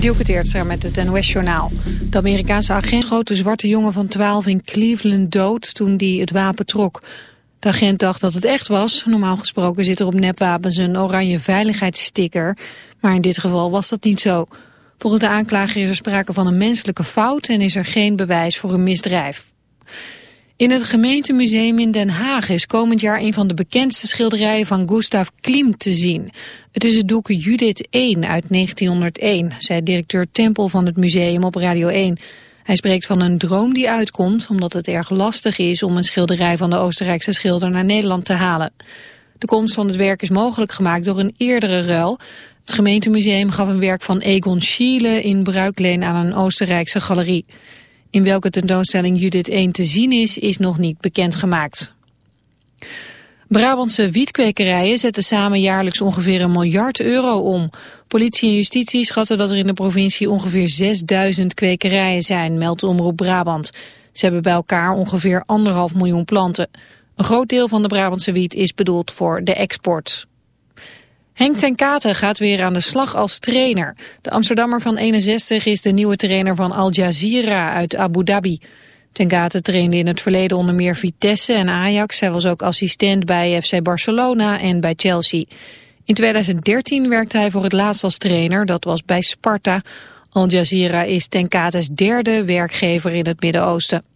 Dielke Teertstra met het NOS-journaal. De Amerikaanse agent de zwarte jongen van 12 in Cleveland dood toen die het wapen trok. De agent dacht dat het echt was. Normaal gesproken zit er op nepwapens een oranje veiligheidssticker. Maar in dit geval was dat niet zo. Volgens de aanklager is er sprake van een menselijke fout en is er geen bewijs voor een misdrijf. In het gemeentemuseum in Den Haag is komend jaar een van de bekendste schilderijen van Gustav Klimt te zien. Het is het doek Judith 1 uit 1901, zei directeur Tempel van het museum op Radio 1. Hij spreekt van een droom die uitkomt omdat het erg lastig is om een schilderij van de Oostenrijkse schilder naar Nederland te halen. De komst van het werk is mogelijk gemaakt door een eerdere ruil. Het gemeentemuseum gaf een werk van Egon Schiele in bruikleen aan een Oostenrijkse galerie. In welke tentoonstelling Judith 1 te zien is, is nog niet bekendgemaakt. Brabantse wietkwekerijen zetten samen jaarlijks ongeveer een miljard euro om. Politie en justitie schatten dat er in de provincie ongeveer 6000 kwekerijen zijn, meldt Omroep Brabant. Ze hebben bij elkaar ongeveer anderhalf miljoen planten. Een groot deel van de Brabantse wiet is bedoeld voor de export. Henk ten Katen gaat weer aan de slag als trainer. De Amsterdammer van 61 is de nieuwe trainer van Al Jazeera uit Abu Dhabi. Ten Katen trainde in het verleden onder meer Vitesse en Ajax. Hij was ook assistent bij FC Barcelona en bij Chelsea. In 2013 werkte hij voor het laatst als trainer, dat was bij Sparta. Al Jazeera is Ten Kates derde werkgever in het Midden-Oosten.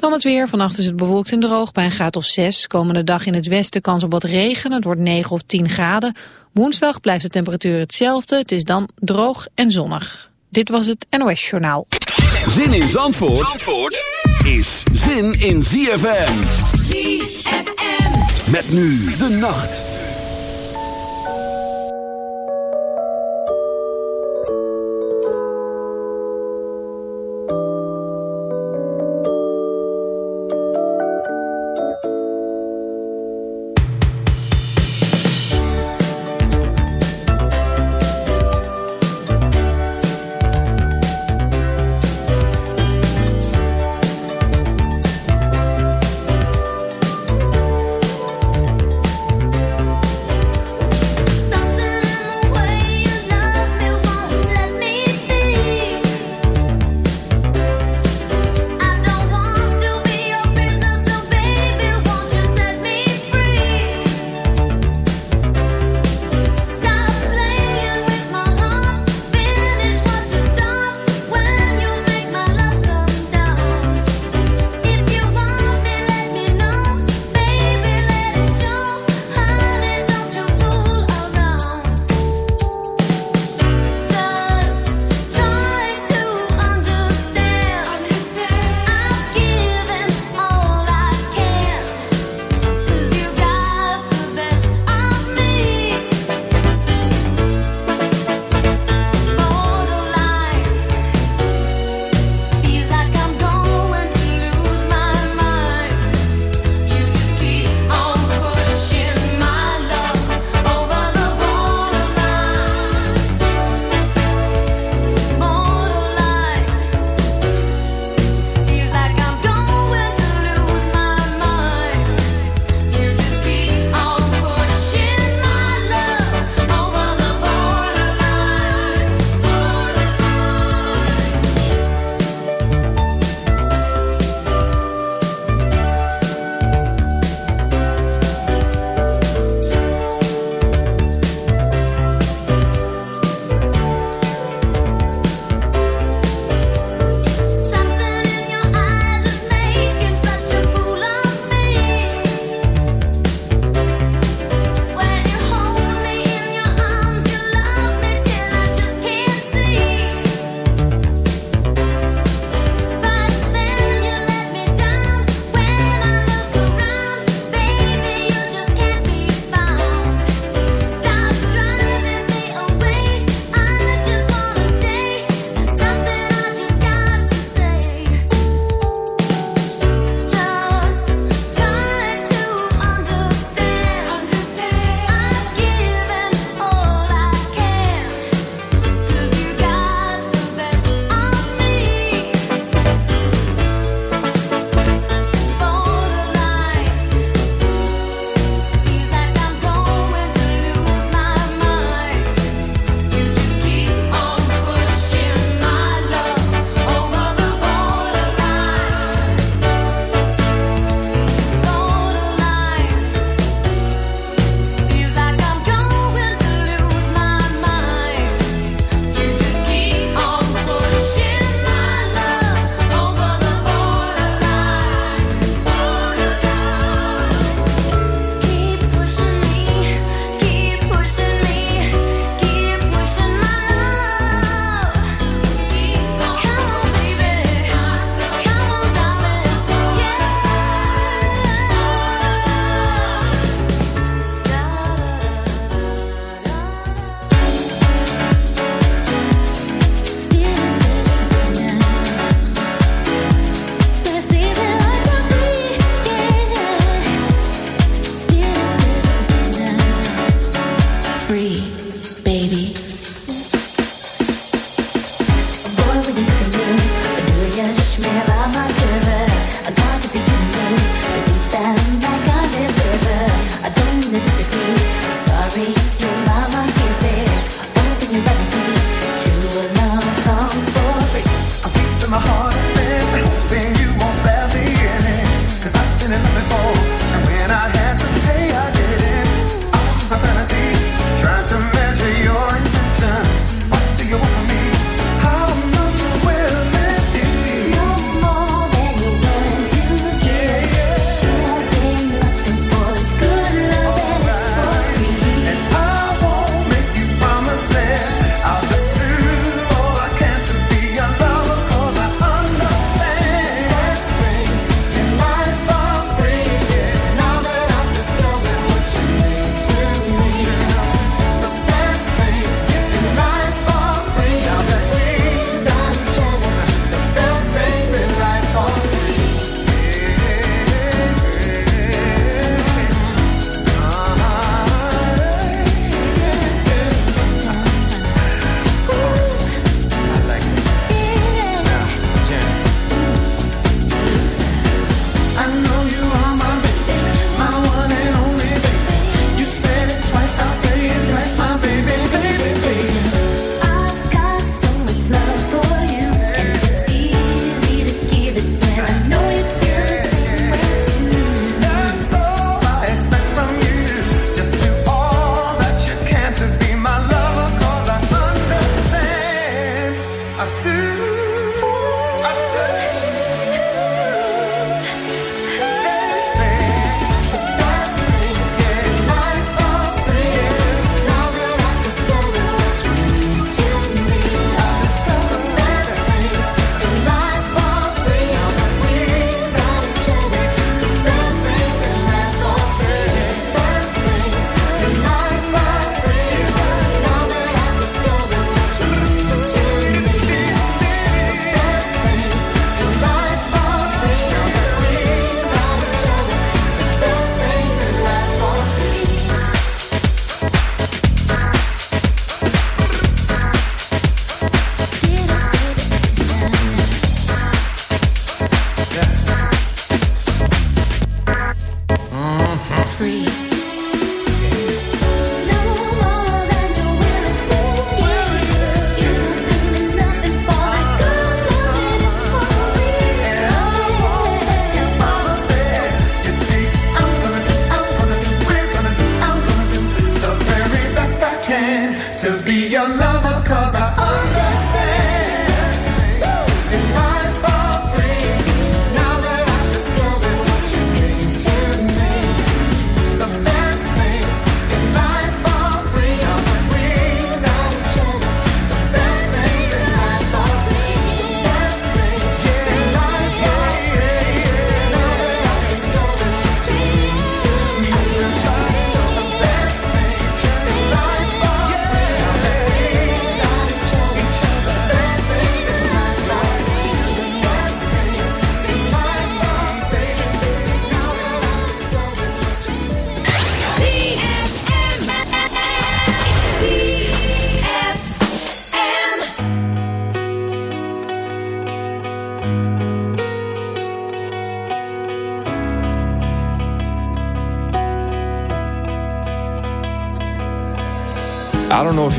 Dan het weer. Vannacht is het bewolkt en droog bij een graad of 6. Komende dag in het westen kans op wat regen. Het wordt 9 of 10 graden. Woensdag blijft de temperatuur hetzelfde. Het is dan droog en zonnig. Dit was het NOS Journaal. Zin in Zandvoort, Zandvoort is zin in ZFM. ZFM. Met nu de nacht.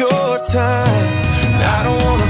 your time. I don't wanna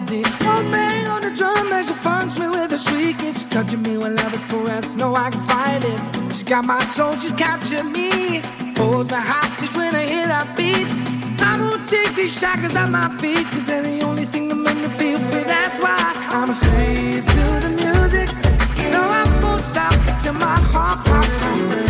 Soldiers capture me. with a shriek. It's touching me when love is caressed. No, I can fight it. She got my soul, she's captured me. Holds my hostage when I hear that beat. I won't take these shackles off my feet, cause they're the only thing that make me feel free. That's why I'm a slave to the music. No, I won't stop my heart pops.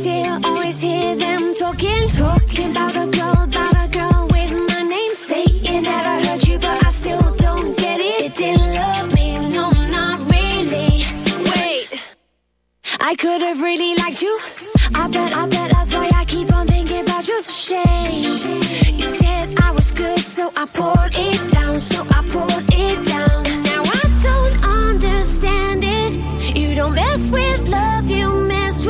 always hear, always hear them talking, talking about a girl, about a girl with my name, saying that I heard you, but I still don't get it. It didn't love me, no, not really. Wait, I could have really liked you. I bet, I bet that's why I keep on thinking about you. A shame. You said I was good, so I poured it down, so I poured.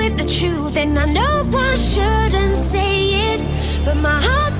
with the truth, and I know I shouldn't say it, but my heart.